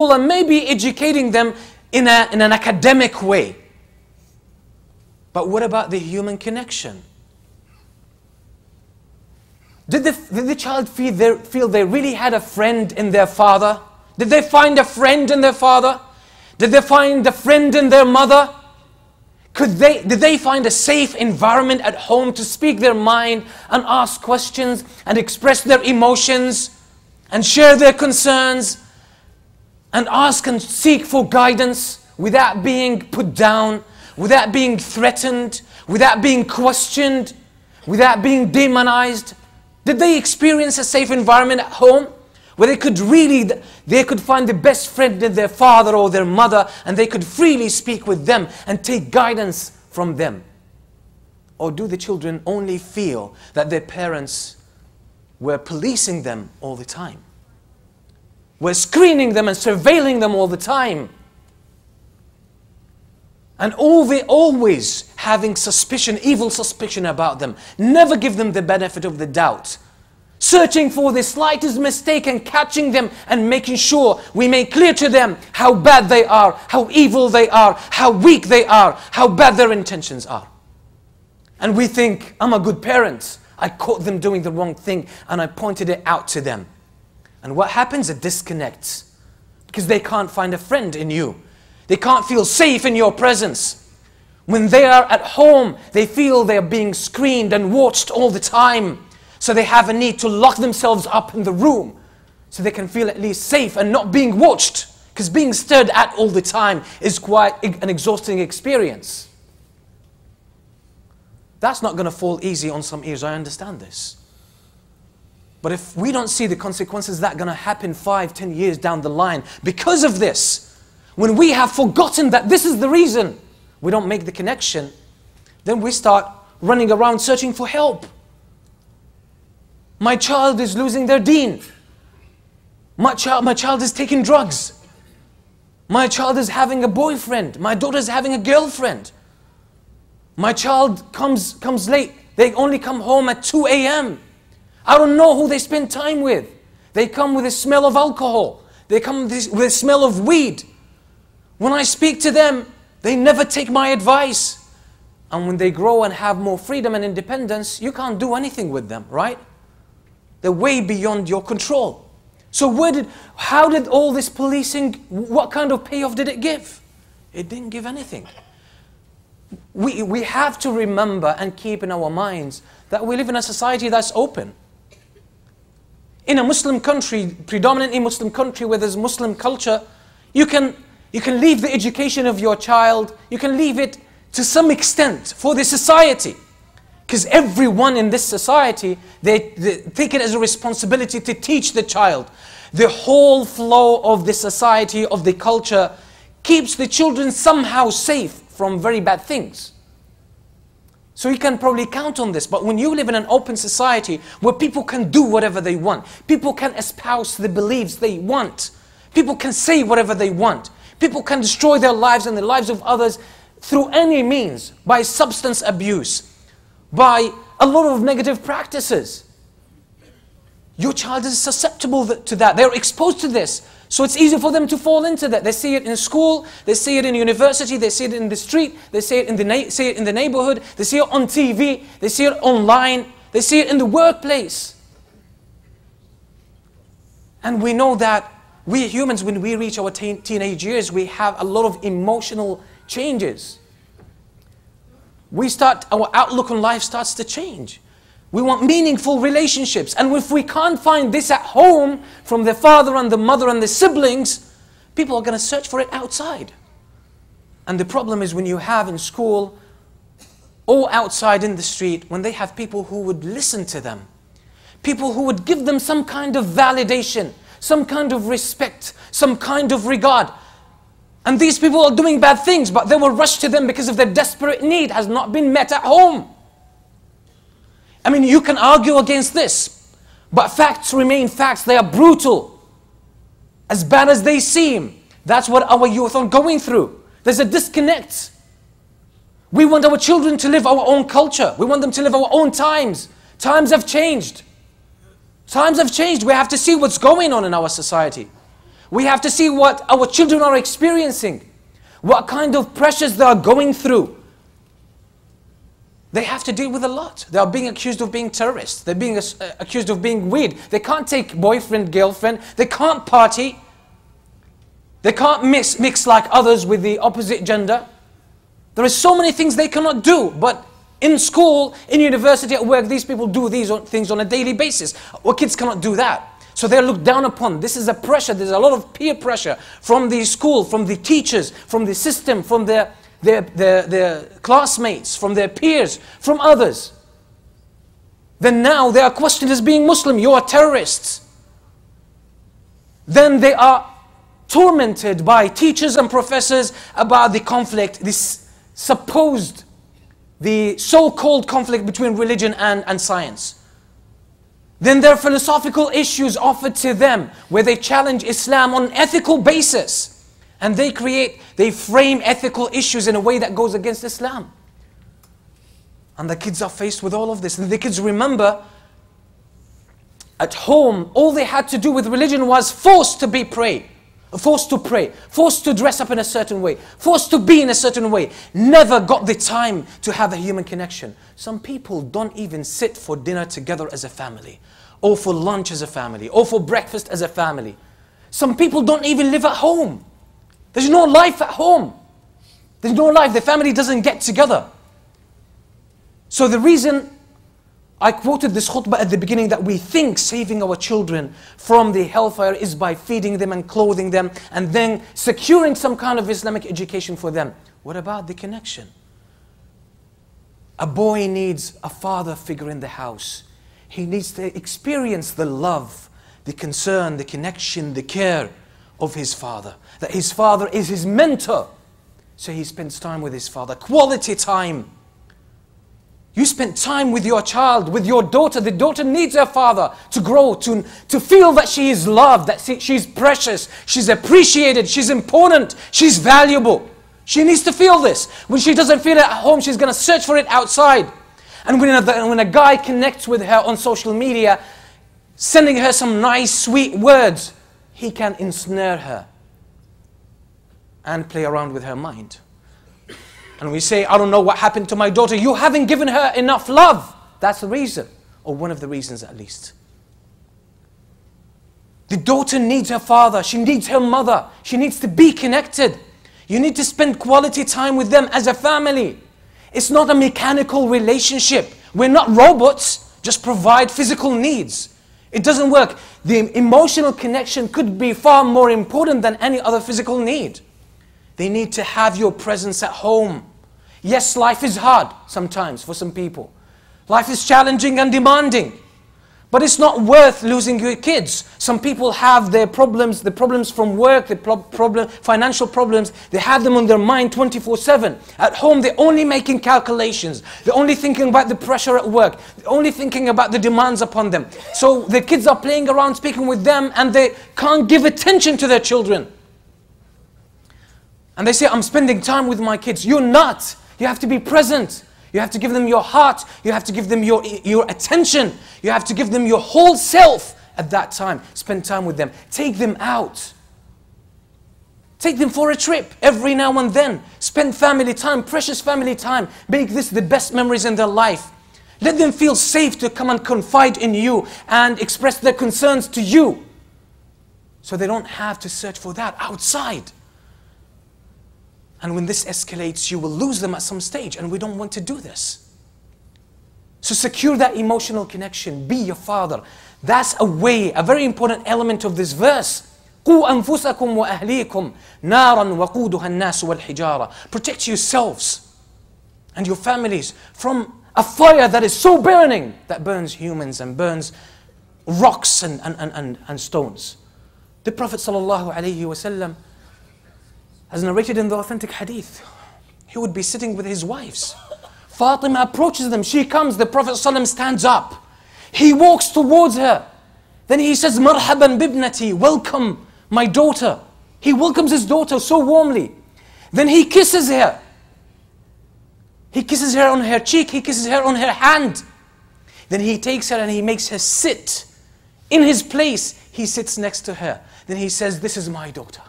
and maybe educating them in, a, in an academic way. But what about the human connection? Did the, did the child feel they, feel they really had a friend in their father? Did they find a friend in their father? Did they find a friend in their mother? Could they, did they find a safe environment at home to speak their mind and ask questions and express their emotions and share their concerns and ask and seek for guidance without being put down, without being threatened, without being questioned, without being demonized? Did they experience a safe environment at home? Where they could really, they could find the best friend in their father or their mother and they could freely speak with them and take guidance from them. Or do the children only feel that their parents were policing them all the time? Were screening them and surveilling them all the time? And always having suspicion, evil suspicion about them. Never give them the benefit of the doubt. Searching for the slightest mistake and catching them and making sure we make clear to them how bad they are, how evil they are, how weak they are, how bad their intentions are. And we think, I'm a good parent. I caught them doing the wrong thing and I pointed it out to them. And what happens? It disconnects because they can't find a friend in you. They can't feel safe in your presence. When they are at home, they feel they are being screened and watched all the time. So they have a need to lock themselves up in the room so they can feel at least safe and not being watched. Because being stared at all the time is quite an exhausting experience. That's not going to fall easy on some ears, I understand this. But if we don't see the consequences that are going to happen five, ten years down the line because of this, when we have forgotten that this is the reason we don't make the connection, then we start running around searching for help. My child is losing their deen. My child, my child is taking drugs. My child is having a boyfriend. My daughter is having a girlfriend. My child comes, comes late. They only come home at 2 a.m. I don't know who they spend time with. They come with a smell of alcohol. They come with a smell of weed. When I speak to them, they never take my advice. And when they grow and have more freedom and independence, you can't do anything with them, right? They're way beyond your control. So where did, how did all this policing, what kind of payoff did it give? It didn't give anything. We, we have to remember and keep in our minds that we live in a society that's open. In a Muslim country, predominantly Muslim country where there's Muslim culture, you can you can leave the education of your child, you can leave it to some extent for the society. Because everyone in this society, they, they, take it as a responsibility to teach the child. The whole flow of the society, of the culture, keeps the children somehow safe from very bad things. So you can probably count on this. But when you live in an open society where people can do whatever they want, people can espouse the beliefs they want, people can say whatever they want, People can destroy their lives and the lives of others through any means, by substance abuse, by a lot of negative practices. Your child is susceptible to that. They're exposed to this. So it's easy for them to fall into that. They see it in school, they see it in university, they see it in the street, they see it in the, see it in the neighborhood, they see it on TV, they see it online, they see it in the workplace. And we know that we humans, when we reach our teen teenage years, we have a lot of emotional changes. We start, our outlook on life starts to change. We want meaningful relationships. And if we can't find this at home from the father and the mother and the siblings, people are going to search for it outside. And the problem is when you have in school or outside in the street, when they have people who would listen to them, people who would give them some kind of validation, some kind of respect, some kind of regard. And these people are doing bad things, but they will rush to them because of their desperate need has not been met at home. I mean, you can argue against this, but facts remain facts. They are brutal. As bad as they seem, that's what our youth are going through. There's a disconnect. We want our children to live our own culture. We want them to live our own times. Times have changed. Times have changed. We have to see what's going on in our society. We have to see what our children are experiencing, what kind of pressures they are going through. They have to deal with a lot. They are being accused of being terrorists. They're being uh, accused of being weird. They can't take boyfriend, girlfriend. They can't party. They can't mix, mix like others with the opposite gender. There are so many things they cannot do. But in school, in university, at work, these people do these things on a daily basis. Our kids cannot do that. So they're looked down upon. This is a pressure. There's a lot of peer pressure from the school, from the teachers, from the system, from their, their, their, their classmates, from their peers, from others. Then now they are questioned as being Muslim. You are terrorists. Then they are tormented by teachers and professors about the conflict, this supposed, the so-called conflict between religion and, and science. Then there are philosophical issues offered to them where they challenge Islam on ethical basis. And they create, they frame ethical issues in a way that goes against Islam. And the kids are faced with all of this. And the kids remember at home, all they had to do with religion was forced to be pray, forced to pray, forced to dress up in a certain way, forced to be in a certain way. Never got the time to have a human connection. Some people don't even sit for dinner together as a family or for lunch as a family, or for breakfast as a family. Some people don't even live at home. There's no life at home. There's no life. The family doesn't get together. So the reason I quoted this khutbah at the beginning that we think saving our children from the hellfire is by feeding them and clothing them and then securing some kind of Islamic education for them. What about the connection? A boy needs a father figure in the house. He needs to experience the love, the concern, the connection, the care of his father. That his father is his mentor. So he spends time with his father, quality time. You spend time with your child, with your daughter. The daughter needs her father to grow, to, to feel that she is loved, that she's precious, she's appreciated, she's important, she's valuable. She needs to feel this. When she doesn't feel it at home, she's going to search for it outside. And when a, when a guy connects with her on social media, sending her some nice, sweet words, he can ensnare her and play around with her mind. And we say, I don't know what happened to my daughter. You haven't given her enough love. That's the reason, or one of the reasons at least. The daughter needs her father, she needs her mother, she needs to be connected. You need to spend quality time with them as a family. It's not a mechanical relationship. We're not robots, just provide physical needs. It doesn't work. The emotional connection could be far more important than any other physical need. They need to have your presence at home. Yes, life is hard sometimes for some people. Life is challenging and demanding. But it's not worth losing your kids. Some people have their problems, the problems from work, the problem, financial problems, they have them on their mind 24-7. At home, they're only making calculations. They're only thinking about the pressure at work. They're only thinking about the demands upon them. So the kids are playing around, speaking with them, and they can't give attention to their children. And they say, I'm spending time with my kids. You're not. You have to be present. You have to give them your heart. You have to give them your, your attention. You have to give them your whole self at that time. Spend time with them. Take them out. Take them for a trip every now and then. Spend family time, precious family time. Make this the best memories in their life. Let them feel safe to come and confide in you and express their concerns to you. So they don't have to search for that outside. And when this escalates, you will lose them at some stage, and we don't want to do this. So secure that emotional connection. Be your father. That's a way, a very important element of this verse. قُوا أَنفُسَكُمْ وَأَهْلِيكُمْ نَارًا وَقُودُهَا النَّاسُ وَالْحِجَارَةِ Protect yourselves and your families from a fire that is so burning that burns humans and burns rocks and, and, and, and, stones. The Prophet sallallahu alaihi wasallam as narrated in the authentic hadith, he would be sitting with his wives. Fatima approaches them. She comes. The Prophet ﷺ stands up. He walks towards her. Then he says, Marhaban bibnati, welcome my daughter. He welcomes his daughter so warmly. Then he kisses her. He kisses her on her cheek, he kisses her on her hand. Then he takes her and he makes her sit in his place. He sits next to her. then he says, This is my daughter.